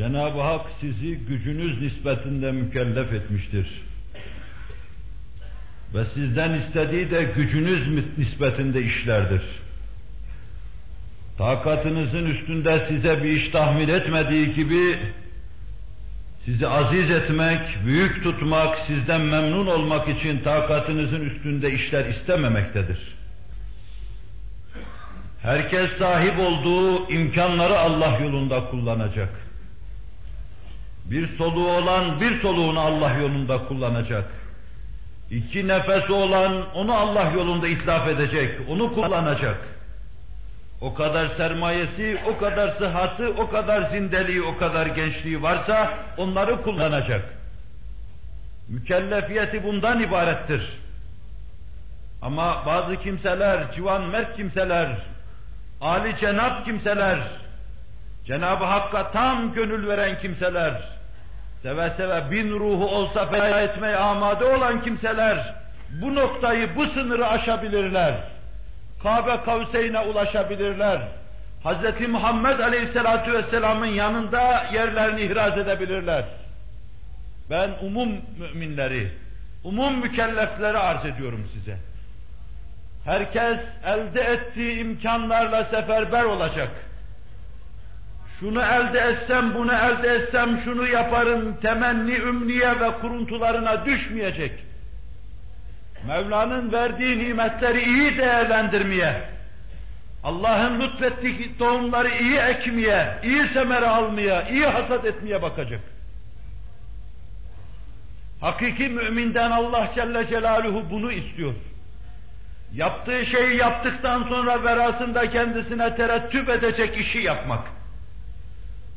Cenab-ı Hak sizi gücünüz nispetinde mükellef etmiştir. Ve sizden istediği de gücünüz nispetinde işlerdir. Takatınızın üstünde size bir iş tahmin etmediği gibi, sizi aziz etmek, büyük tutmak, sizden memnun olmak için takatınızın üstünde işler istememektedir. Herkes sahip olduğu imkanları Allah yolunda kullanacak. Bir soluğu olan bir soluğunu Allah yolunda kullanacak. İki nefesi olan onu Allah yolunda itlaf edecek, onu kullanacak. O kadar sermayesi, o kadar sıhhati, o kadar zindeliği, o kadar gençliği varsa onları kullanacak. Mükellefiyeti bundan ibarettir. Ama bazı kimseler, civan mert kimseler, Ali cenap kimseler, Cenab-ı Hakk'a tam gönül veren kimseler, seve seve bin ruhu olsa feda etmeye amade olan kimseler, bu noktayı, bu sınırı aşabilirler. Kabe Kavseyn'e ulaşabilirler. Hz. Muhammed Aleyhisselatü Vesselam'ın yanında yerlerini ihraz edebilirler. Ben umum müminleri, umum mükellefleri arz ediyorum size. Herkes elde ettiği imkanlarla seferber olacak. Şunu elde etsem, bunu elde etsem, şunu yaparım, temenni, ümniye ve kuruntularına düşmeyecek. Mevla'nın verdiği nimetleri iyi değerlendirmeye, Allah'ın lütfettiği tohumları iyi ekmeye, iyi semere almaya, iyi hasat etmeye bakacak. Hakiki müminden Allah Celle Celaluhu bunu istiyor. Yaptığı şeyi yaptıktan sonra verasında kendisine terettüp edecek işi yapmak.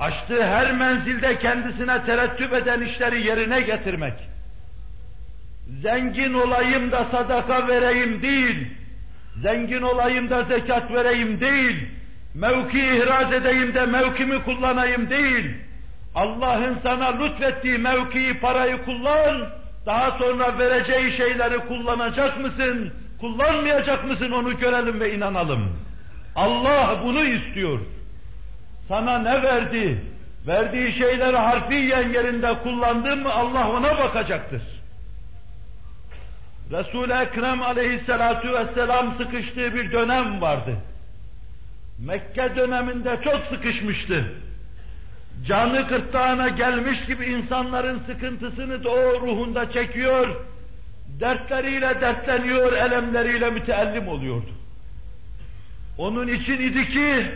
Açtığı her menzilde kendisine terettüp eden işleri yerine getirmek. Zengin olayım da sadaka vereyim değil, zengin olayım da zekat vereyim değil, mevki ihraz edeyim de mevkimi kullanayım değil, Allah'ın sana lütfettiği mevkiyi, parayı kullan, daha sonra vereceği şeyleri kullanacak mısın, kullanmayacak mısın onu görelim ve inanalım. Allah bunu istiyor. Sana ne verdi? Verdiği şeyleri harfiyen yerinde kullandın mı Allah ona bakacaktır. Resul-i Ekrem aleyhissalatu vesselam sıkıştığı bir dönem vardı. Mekke döneminde çok sıkışmıştı. Canı kırtlağına gelmiş gibi insanların sıkıntısını da o ruhunda çekiyor, dertleriyle dertleniyor, elemleriyle müteellim oluyordu. Onun için idi ki,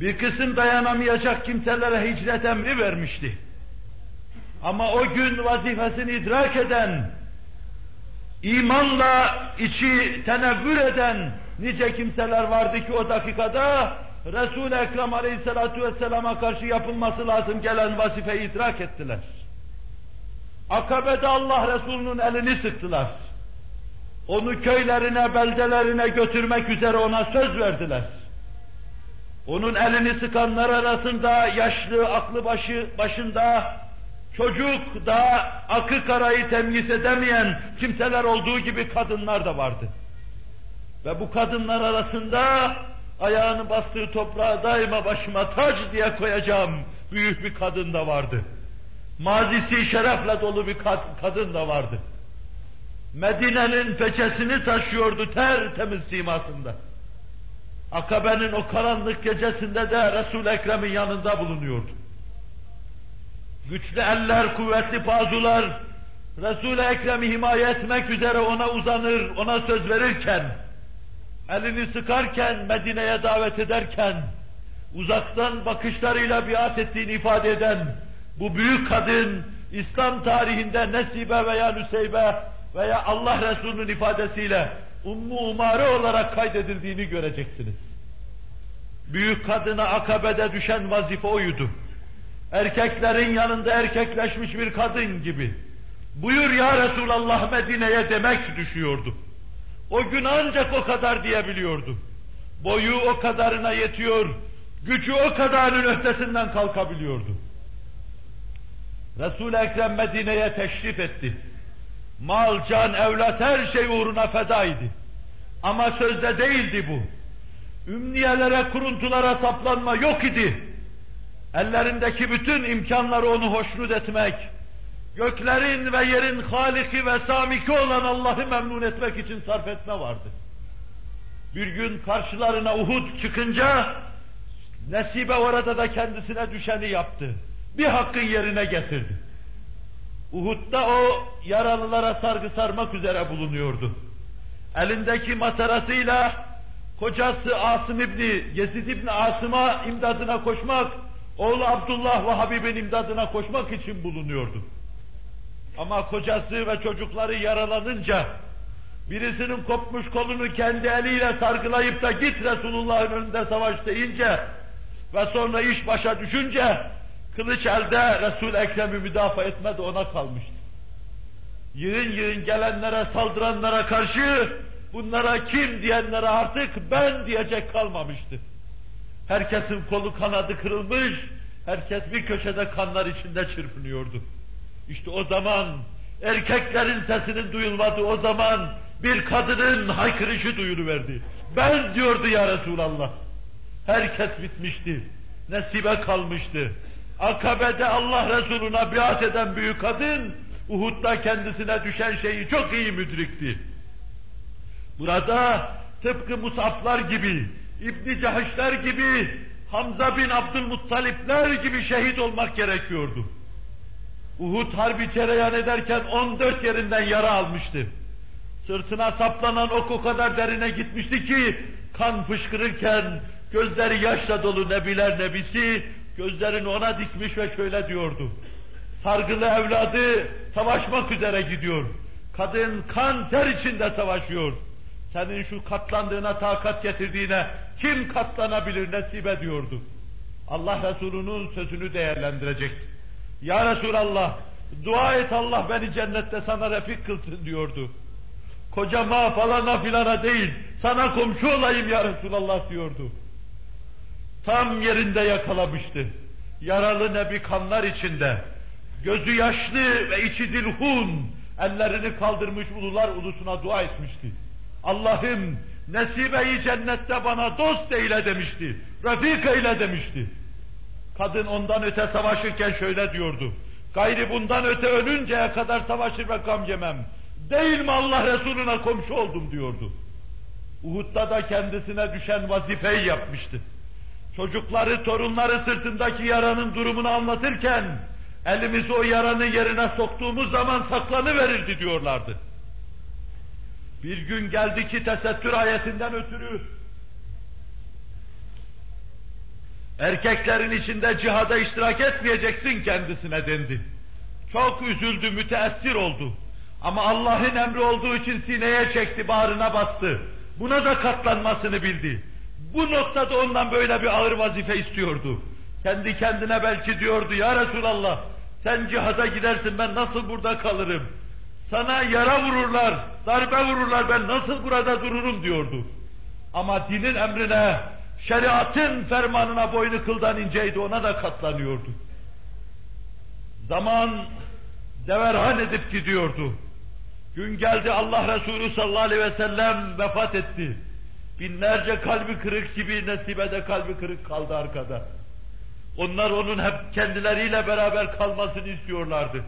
bir kısım dayanamayacak kimselere hicret emri vermişti. Ama o gün vazifesini idrak eden, imanla içi tenevvür eden nice kimseler vardı ki o dakikada Resul-i Ekrem Aleyhisselatü Vesselam'a karşı yapılması lazım gelen vazifeyi idrak ettiler. Akabe'de Allah Resulü'nün elini sıktılar. Onu köylerine, beldelerine götürmek üzere ona söz verdiler. Onun elini sıkanlar arasında yaşlı, aklı başı başında çocuk daha akı karayı temyiz edemeyen kimseler olduğu gibi kadınlar da vardı. Ve bu kadınlar arasında ayağını bastığı toprağa daima başıma tac diye koyacağım büyük bir kadın da vardı. Mazisi şerefle dolu bir kadın da vardı. Medine'nin peçesini taşıyordu tertemiz simasında. Akabe'nin o karanlık gecesinde de Resul-i Ekrem'in yanında bulunuyordu. Güçlü eller, kuvvetli pazular, Resul-i Ekrem'i himaye etmek üzere ona uzanır, ona söz verirken, elini sıkarken, Medine'ye davet ederken, uzaktan bakışlarıyla biat ettiğini ifade eden bu büyük kadın, İslam tarihinde Nesibe veya Nüseybe veya Allah Resulü'nün ifadesiyle Ummu Umare olarak kaydedildiğini göreceksiniz. Büyük kadına akabede düşen vazife oydu. Erkeklerin yanında erkekleşmiş bir kadın gibi. Buyur ya Resulallah Medine'ye demek düşüyordu. O gün ancak o kadar diyebiliyordu. Boyu o kadarına yetiyor, gücü o kadarının ötesinden kalkabiliyordu. Resul-i Ekrem Medine'ye teşrif etti. Mal, can, evlat her şey uğruna fedaydı. Ama sözde değildi bu. Ümniyelere, kuruntulara saplanma yok idi. ellerindeki bütün imkanları onu hoşnut etmek, göklerin ve yerin haliki ve samiki olan Allah'ı memnun etmek için sarf etme vardı. Bir gün karşılarına Uhud çıkınca, Nesibe orada da kendisine düşeni yaptı. Bir hakkın yerine getirdi. Uhud'da o yaralılara sargı sarmak üzere bulunuyordu. Elindeki matarasıyla kocası Asım İbni, Yezid İbni Asım'a imdadına koşmak, oğlu Abdullah ve Habib'in imdadına koşmak için bulunuyordu. Ama kocası ve çocukları yaralanınca, birisinin kopmuş kolunu kendi eliyle sargılayıp da git Resulullah'ın önünde savaş deyince ve sonra iş başa düşünce, kılıç elde Resul-i Ekrem'i müdafaa etmedi ona kalmıştı. Yığın yığın gelenlere, saldıranlara karşı bunlara kim diyenlere artık ben diyecek kalmamıştı. Herkesin kolu kanadı kırılmış, herkes bir köşede kanlar içinde çırpınıyordu. İşte o zaman erkeklerin sesinin duyulmadığı o zaman bir kadının haykırışı duyuluverdi. Ben diyordu ya Resulallah. Herkes bitmişti. Nesibe kalmıştı. Akabe'de Allah Resuluna biat eden büyük kadın, Uhud'da kendisine düşen şeyi çok iyi müdrikti. Burada tıpkı Musaflar gibi, İbni Cahişler gibi, Hamza bin Abdülmuttalipler gibi şehit olmak gerekiyordu. Uhud harbi cereyan ederken 14 yerinden yara almıştı. Sırtına saplanan ok o kadar derine gitmişti ki, kan fışkırırken gözleri yaşla dolu nebiler nebisi, gözlerini ona dikmiş ve şöyle diyordu. Sargılı evladı savaşmak üzere gidiyor. Kadın kan ter içinde savaşıyor. Senin şu katlandığına takat getirdiğine kim katlanabilir nesibe diyordu. Allah Resulü'nün sözünü değerlendirecekti. Ya Resulallah, dua et Allah beni cennette sana refik kılsın diyordu. Kocama falana filana değil, sana komşu olayım ya Resulallah diyordu. Tam yerinde yakalamıştı. Yaralı nebi kanlar içinde, gözü yaşlı ve içi dilhun, ellerini kaldırmış ulular ulusuna dua etmişti. Allah'ım nesibeyi cennette bana dost eyle demişti, refik eyle demişti. Kadın ondan öte savaşırken şöyle diyordu. Gayri bundan öte ölünceye kadar savaşır ve gam yemem. Değil mi Allah Resulüne komşu oldum diyordu. Uhud'da da kendisine düşen vazifeyi yapmıştı. Çocukları, torunları sırtındaki yaranın durumunu anlatırken, elimizi o yaranın yerine soktuğumuz zaman saklanıverirdi diyorlardı. Bir gün geldi ki tesettür ayetinden ötürü, erkeklerin içinde cihada iştirak etmeyeceksin kendisine dendi. Çok üzüldü, müteessir oldu. Ama Allah'ın emri olduğu için sineye çekti, bağrına bastı. Buna da katlanmasını bildi. Bu noktada ondan böyle bir ağır vazife istiyordu. Kendi kendine belki diyordu, Ya Resulallah, sen cihada gidersin, ben nasıl burada kalırım? Sana yara vururlar, darbe vururlar, ben nasıl burada dururum diyordu. Ama dinin emrine, şeriatın fermanına boynu kıldan inceydi, ona da katlanıyordu. Zaman deverhan edip gidiyordu. Gün geldi Allah Resulü sallallahu aleyhi ve sellem vefat etti. Binlerce kalbi kırık gibi Nesibe'de kalbi kırık kaldı arkada. Onlar onun hep kendileriyle beraber kalmasını istiyorlardı.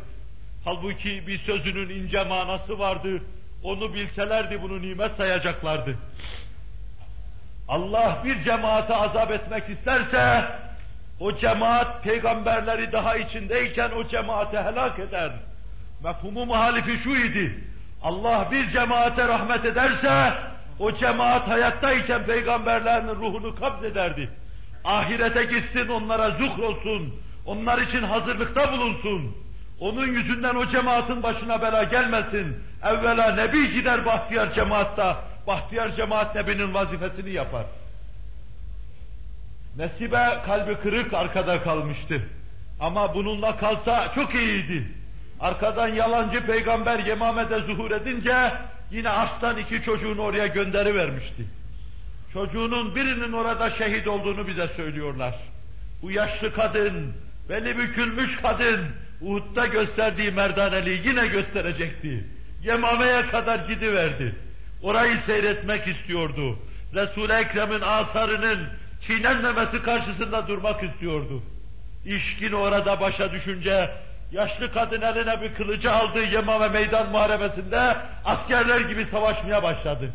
Halbuki bir sözünün ince manası vardı. Onu bilselerdi bunu nimet sayacaklardı. Allah bir cemaate azap etmek isterse, o cemaat peygamberleri daha içindeyken o cemaate helak eder. Mefhumu muhalifi şu idi. Allah bir cemaate rahmet ederse, o cemaat hayattayken peygamberlerin ruhunu kabzederdi. Ahirete gitsin onlara zuhr onlar için hazırlıkta bulunsun. Onun yüzünden o cemaatin başına bela gelmesin. Evvela Nebi gider bahtiyar cemaatta, bahtiyar cemaat Nebi'nin vazifesini yapar. Nesibe kalbi kırık arkada kalmıştı. Ama bununla kalsa çok iyiydi. Arkadan yalancı peygamber Yemame'de zuhur edince yine aslan iki çocuğunu oraya gönderi vermişti. Çocuğunun birinin orada şehit olduğunu bize söylüyorlar. Bu yaşlı kadın, beli bükülmüş kadın, Uhud'da gösterdiği merdaneliği yine gösterecekti. Yemame'ye kadar gidiverdi. Orayı seyretmek istiyordu. Resul-i Ekrem'in asarının çiğnenmemesi karşısında durmak istiyordu. İşkin orada başa düşünce, yaşlı kadın eline bir kılıcı aldı Yemame meydan muharebesinde askerler gibi savaşmaya başladı.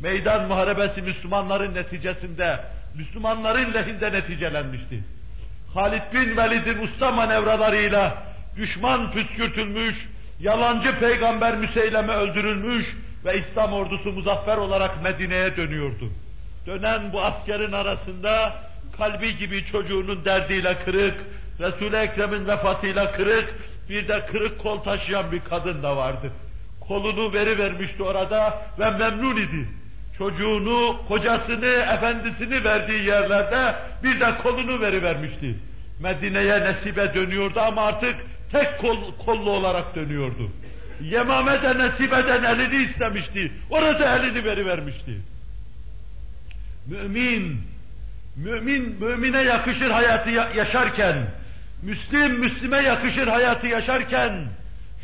Meydan muharebesi Müslümanların neticesinde, Müslümanların lehinde neticelenmişti. Halid bin Velid'in usta manevralarıyla düşman püskürtülmüş, yalancı peygamber Müseyleme öldürülmüş ve İslam ordusu muzaffer olarak Medine'ye dönüyordu. Dönen bu askerin arasında kalbi gibi çocuğunun derdiyle kırık, Resul-i Ekrem'in vefatıyla kırık, bir de kırık kol taşıyan bir kadın da vardı. Kolunu veri vermişti orada ve memnun idi. Çocuğunu, kocasını, efendisini verdiği yerlerde bir de kolunu veri vermişti. Medine'ye nesibe dönüyordu ama artık tek kol, kollu olarak dönüyordu. Yemame de nesibeden elini istemişti. Orada elini veri vermişti. Mümin, mümin, mümine yakışır hayatı yaşarken, Müslim, Müslime yakışır hayatı yaşarken,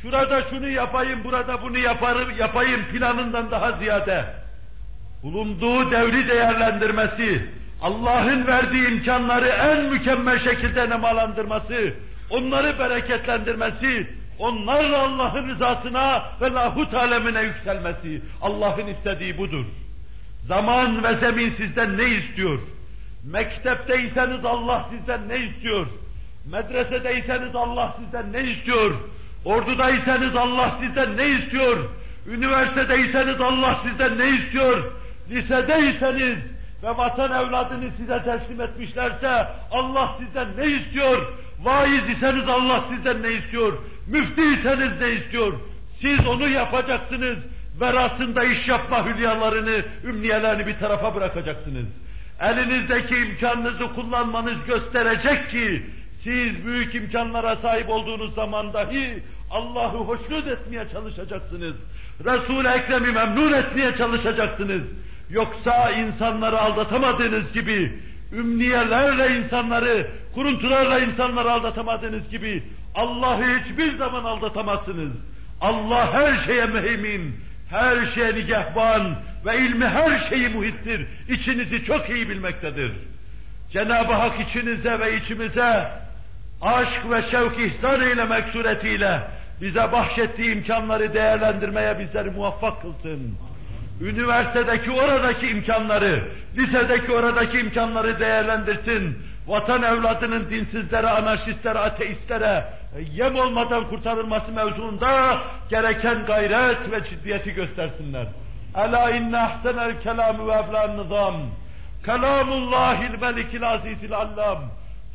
şurada şunu yapayım, burada bunu yaparım, yapayım planından daha ziyade, bulunduğu devri değerlendirmesi, Allah'ın verdiği imkanları en mükemmel şekilde nemalandırması, onları bereketlendirmesi, onlarla Allah'ın rızasına ve lahut alemine yükselmesi, Allah'ın istediği budur. Zaman ve zemin sizden ne istiyor? Mektepteyseniz Allah sizden ne istiyor? Medresedeyseniz Allah sizden ne istiyor? Ordudaysanız Allah sizden ne istiyor? Üniversitedeyseniz Allah sizden ne istiyor? Lisedeyseniz ve vatan evladını size teslim etmişlerse Allah sizden ne istiyor? Vaiz iseniz Allah sizden ne istiyor? Müftiyseniz ne istiyor? Siz onu yapacaksınız. Verasında iş yapma hülyalarını, ümniyelerini bir tarafa bırakacaksınız. Elinizdeki imkanınızı kullanmanız gösterecek ki siz büyük imkanlara sahip olduğunuz zaman dahi Allah'ı hoşnut etmeye çalışacaksınız. Resul-i Ekrem'i memnun etmeye çalışacaksınız. Yoksa insanları aldatamadığınız gibi, ümniyelerle insanları, kuruntularla insanları aldatamadığınız gibi Allah'ı hiçbir zaman aldatamazsınız. Allah her şeye mühimin, her şeye nigehban ve ilmi her şeyi muhittir. İçinizi çok iyi bilmektedir. Cenab-ı Hak içinize ve içimize aşk ve şevk ihsan eylemek suretiyle bize bahşettiği imkanları değerlendirmeye bizleri muvaffak kılsın. Üniversitedeki oradaki imkanları, lisedeki oradaki imkanları değerlendirsin. Vatan evladının dinsizlere, anarşistlere, ateistlere yem olmadan kurtarılması mevzuunda gereken gayret ve ciddiyeti göstersinler. Ela inne ahsenel kelamü ve eblan nizam. Kelamullahil melikil azizil allam.